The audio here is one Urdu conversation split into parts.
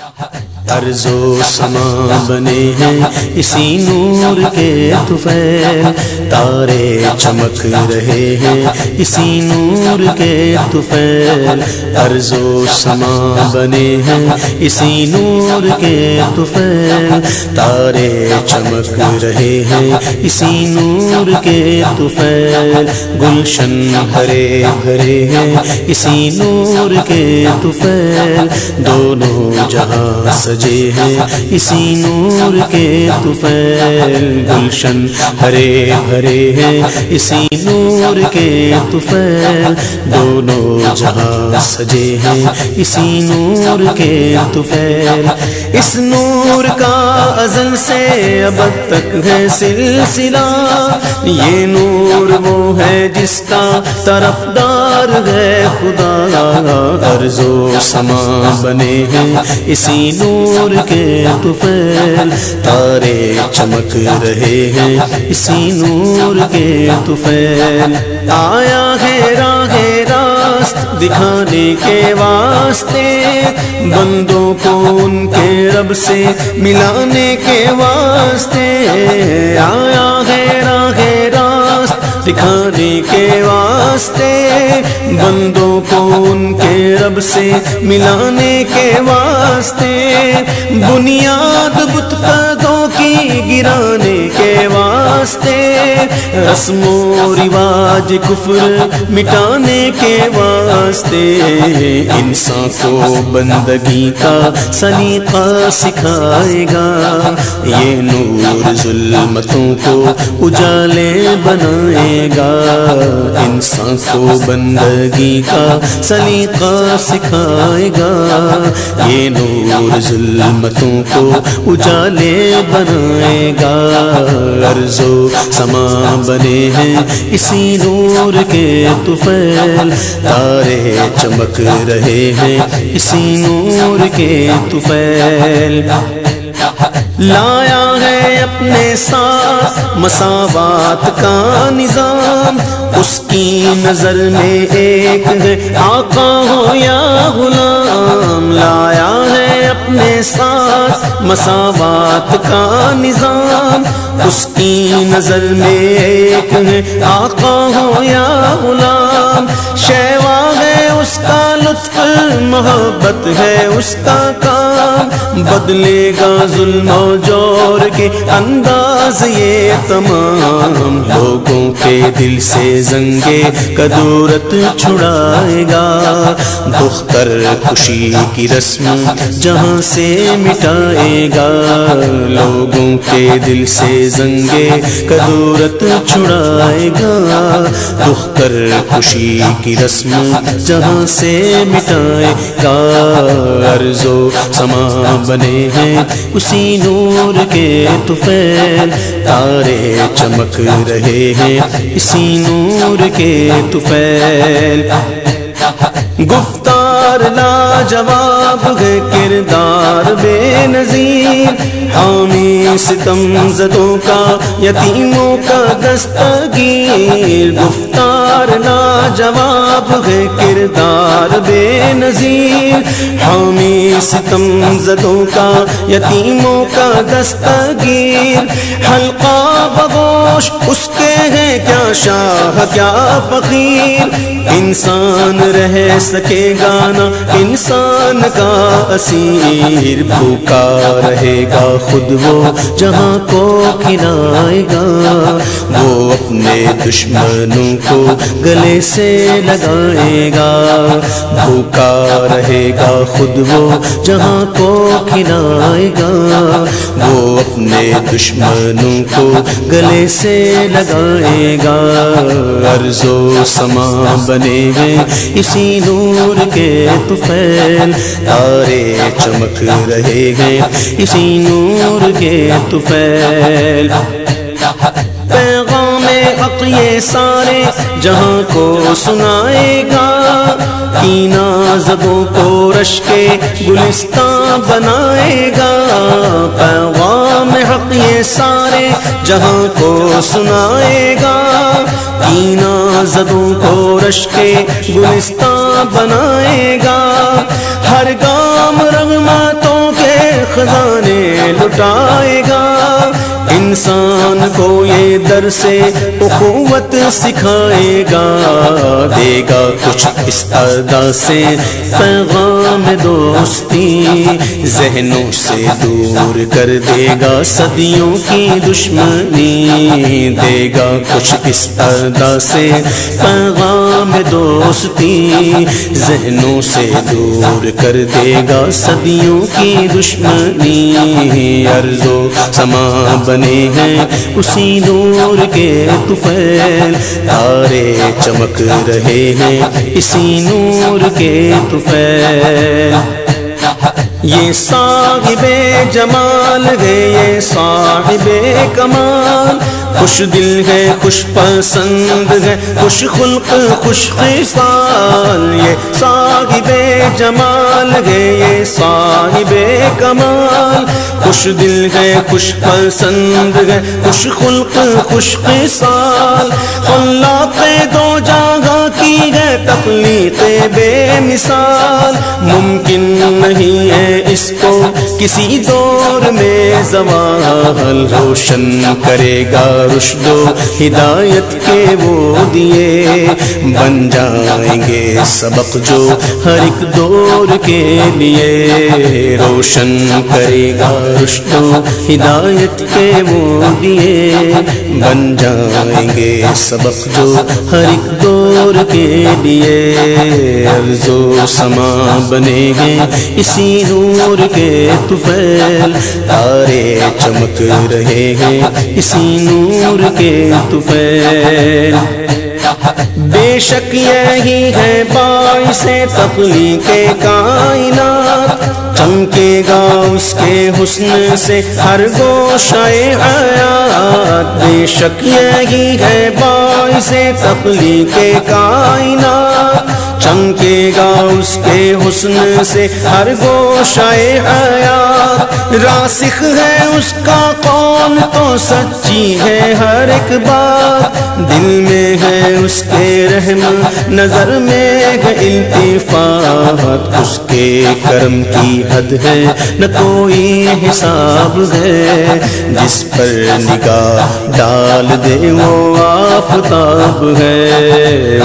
حتى ارض و سما بنے ہیں اسی نور کے طفیل۔ تارے چمک رہے ہیں اسی نور کے طفیل۔ ارض و سما بنے ہیں اسی نور کے طفیل۔ تارے چمک رہے ہیں اسی نور کے طفیل۔ گلشن ہرے بھرے ہیں اسی نور کے طفیل۔ دونوں جہاں سجے ہیں اسی نور کے طفیل گلشن۔ ہرے بھرے ہیں اسی نور کے طفیل۔ دونوں جہاں سجے ہیں اسی نور کے طفیل۔ اس نور کا ازل سے اب تک ہے سلسلہ۔ یہ نور وہ ہے جس کا طرف دار ہے خدا۔ ارض و سما بنے ہیں اسی نور کے طفیل تارے چمک رہے ہیں اسی نور کے طفیل آیا ہے راہ راست دکھانے کے واسطے بندوں کو ان کے رب سے ملانے کے واسطے آیا ہے راہ راست دکھانے کے واسطے بندوں کو ان کے رب سے ملانے کے واسطے۔ بنیاد بت پردوں کی گرانے کے واسطے۔ رسم و رواج کفر مٹانے کے واسطے۔ انسان کو بندگی کا سلیقہ سکھائے گا۔ یہ نور ظلمتوں کو اجالے بنائے گا۔ انسان کو بندگی کا سلیقہ سکھائے گا۔ یہ نور ظلمتوں کو اجالے بنائے گا۔ عرض و سما بنے ہیں اسی نور کے طفیل۔ تارے چمک رہے ہیں اسی نور کے طفیل۔ لایا ہے اپنے ساتھ مساوات کا نظام۔ اس کی نظر میں ایک ہے، آقا ہو یا غلام۔ لایا ہے اپنے ساتھ مساوات کا نظام۔ اس کی نظر میں ایک ہے، آقا ہو یا غلام۔ شیوا ہے، اس کا لطف، محبت ہے، اس کا کام۔ بدلے گا ظلم و جور کے انداز یہ تمام لوگوں کے دل سے زنگے کدورت چھڑائے گا۔ دختر خوشی کی رسم جہاں سے مٹائے گا۔ لوگوں کے دل سے زنگے کدورت چھڑائے گا۔ دختر خوشی کی رسم جہاں سے مٹائے گا۔ عرض و سما بنے ہیں۔ اسی نور کے طفیل تارے چمک رہے ہیں۔ اسی نور کے طفیل گفتار لا جواب ہے کردار بے نظیر۔ حامی ستم زدوں کا، یتیموں کا دستگیر۔ گفتار نا جواب ہے کردار بے نظیر۔ حامی ستم زدوں کا، یتیموں کا دستگیر۔ حلقہ بگوش اس کے کیا شاہ، کیا فقیر؟ انسان رہ سکے گا نا انسان کا اسیر بھوکا رہے گا خود وہ جہاں کو کھلائے گا۔ وہ اپنے دشمنوں کو گلے سے لگائے گا۔ بھوکا رہے گا خود وہ جہاں کو کھلائے گا۔ وہ اپنے دشمنوں کو گلے سے لگائے گا، عرض و سما بنے ہیں اسی نور کے طفیل، تارے چمک رہے ہیں اسی نور کے طفیل۔ پیغام حق یہ سارے جہاں کو سنائے گا کینا زدوں کو رش کے گلستان بنائے گا۔ جہاں کو سنائے گا، کینا زدوں کو رش کے گلستان بنائے گا۔ ہر گام رغماتوں خزانے لٹائے گا۔ انسان کو یہ در سے اخوت سکھائے گا، دے گا کچھ اس ادا سے۔ پیغام دوستی ذہنوں سے دور کر دے گا، صدیوں کی دشمنی دے گا کچھ اس ادا سے۔ پیغام دوستی ذہنوں سے دور کر دے گا، صدیوں کی دشمنی۔ ارض و سما بنے ہیں اسی نور کے طفیل تارے چمک رہے ہیں اسی نور کے طفیل یہ صاحب جمال ہے، یہ صاحب کمال۔ خوش دل ہے، خوش پسند ہے، خوش خلق، خوش خصال، یہ صاحب جمال ہے، یہ صاحب کمال۔ خوش دل ہے، خوش پسند ہے، خوش خلق، خوش خصال۔ خلاق دو جاگا کی ہے، تخلیق بے مثال۔ ممکن نہیں ہے اس کو کسی دور میں زوال روشن کرے گا۔ رشد و ہدایت کے وہ دیے۔ بن جائیں گے سبق جو ہر ایک دور کے لیے۔ روشن کرے گا رشد و ہدایت کے وہ دیے۔ بن جائیں گے سبق جو ہر ایک دور کے لیے۔ عرض و سما بنے گے اسی نور کے طفیل۔ تارے چمک رہے ہیں اسی نور کے طفیل۔ بے شک یہی ہے باعث تخلیق کے کائنات۔ چمکے گا اس کے حسن سے ہر گوشہ حیات۔ بے شک یہی ہے باعث تخلیق کے کائنات۔ چمکے گا اس کے حسن سے ہر گوشہ حیات۔ راسخ ہے اس کا قول تو سچی ہے ہر ایک بات۔ دل میں ہے اس کے رحم، نظر میں ہے اس کے کرم کی حد ہے، نہ کوئی حساب ہے۔ جس پر نگاہ ڈال دے وہ آفتاب ہے۔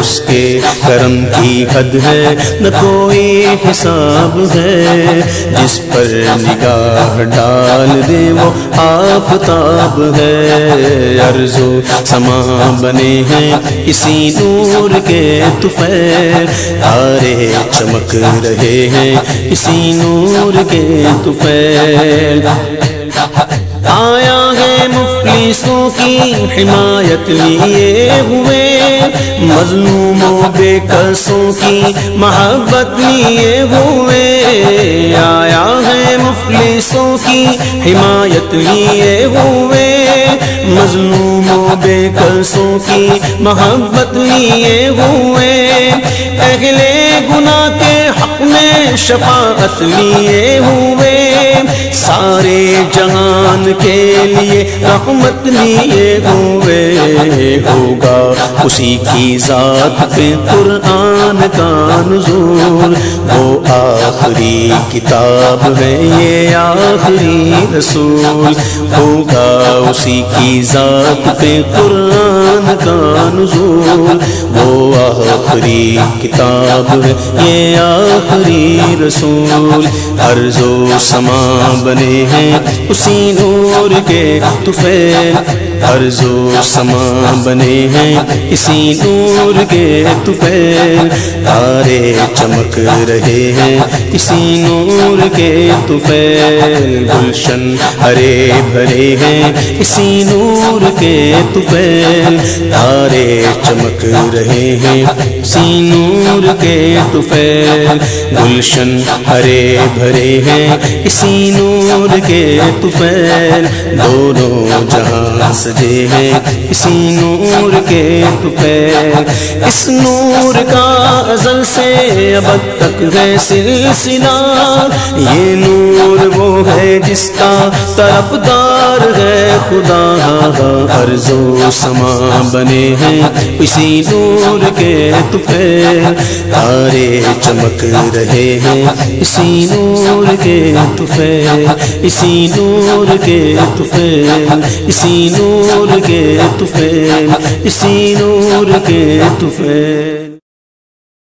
اس کے کرم کی حد ہے، نہ کوئی حساب ہے۔ جس پر نگاہ ڈال دے وہ آفتاب ہے۔ عرض و سما بنے ہیں اسی نور کے طفیل تارے چمک رہے ہیں اسی نور کے طفیل آیا ہے مفلسوں کی حمایت لیے ہوئے مظلوموں بے قصوں کی محبت لیے ہوئے۔ آیا ہے مفلسوں کی حمایت لیے ہوئے مظلوموں بے قصوں کی محبت لیے ہوئے۔ اہل گناہ کے شفاعت لیے ہوئے سارے جہان کے لیے رحمت لیے ہوئے۔ اسی کی ذات پہ قرآن کا نزول۔ وہ آخری کتاب ہے یہ آخری رسول۔ ہوگا اسی کی ذات پہ قرآن کا نزول۔ وہ آخری کتاب ہے یہ آخری رسول۔ عرض و سما بنے ہیں اسی نور کے طفیل عرض و سما بنے ہیں اسی نور کے طفیل تارے چمک رہے ہیں اسی نور کے طفیل گلشن ہرے بھرے ہیں اسی نور کے طفیل تارے چمک رہے ہیں اسی نور کے طفیل گلشن ہرے بھرے ہیں اسی نور کے طفیل، دونوں جہاں سجے ہیں اسی نور کے طفیل۔ اس نور کا ازل سے اب تک ہے سلسلہ۔ یہ نور وہ ہے جس کا طرفدار ہے خدا ہاں ارض و سما بنے ہیں اسی نور کے تفیل تارے چمک رہے ہیں اسی نور نور کے تفیل اسی نور کے تفیل اسی نور کے تفیل اسی نور کے تفیل